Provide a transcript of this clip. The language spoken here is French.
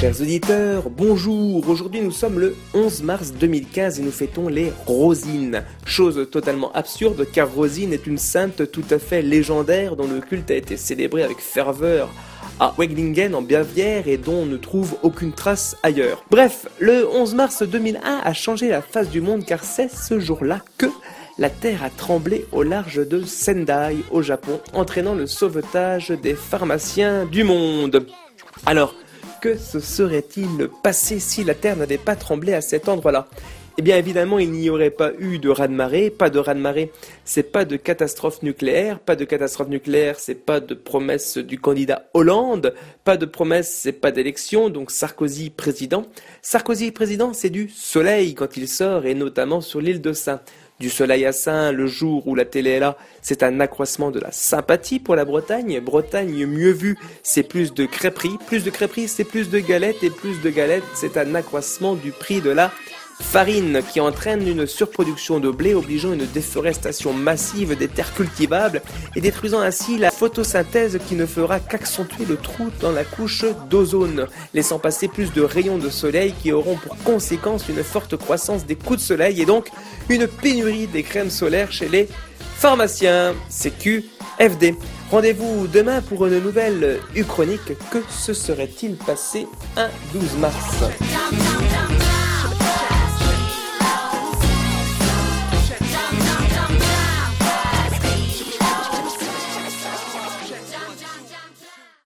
Chers auditeurs, bonjour. Aujourd'hui nous sommes le 11 mars 2015 et nous fêtons les Rosines. Chose totalement absurde car Rosine est une sainte tout à fait légendaire dont le culte a été célébré avec ferveur à Weglingen en Bavière et dont on ne trouve aucune trace ailleurs. Bref, le 11 mars 2001 a changé la face du monde car c'est ce jour-là que la Terre a tremblé au large de Sendai au Japon, entraînant le sauvetage des pharmaciens du monde. Alors, que se serait-il passé si la Terre n'avait pas tremblé à cet endroit-là? Eh bien évidemment, il n'y aurait pas eu de raz-de-marée, pas de raz-de-marée, c'est pas de catastrophe nucléaire, pas de catastrophe nucléaire, c'est pas de promesse du candidat Hollande, pas de promesse, c'est pas d'élection, donc Sarkozy président. Sarkozy président, c'est du soleil quand il sort et notamment sur l'île de Saint du soleil à Saint le jour où la télé est là, c'est un accroissement de la sympathie pour la Bretagne. Bretagne mieux vue, c'est plus de crêperies. Plus de crêperies, c'est plus de galettes. Et plus de galettes, c'est un accroissement du prix de la farine qui entraîne une surproduction de blé obligeant une déforestation massive des terres cultivables et détruisant ainsi la photosynthèse qui ne fera qu'accentuer le trou dans la couche d'ozone, laissant passer plus de rayons de soleil qui auront pour conséquence une forte croissance des coups de soleil et donc une pénurie des crèmes solaires chez les pharmaciens. CQFD. Rendez-vous demain pour une nouvelle Uchronique. Que se serait-il passé un 12 mars?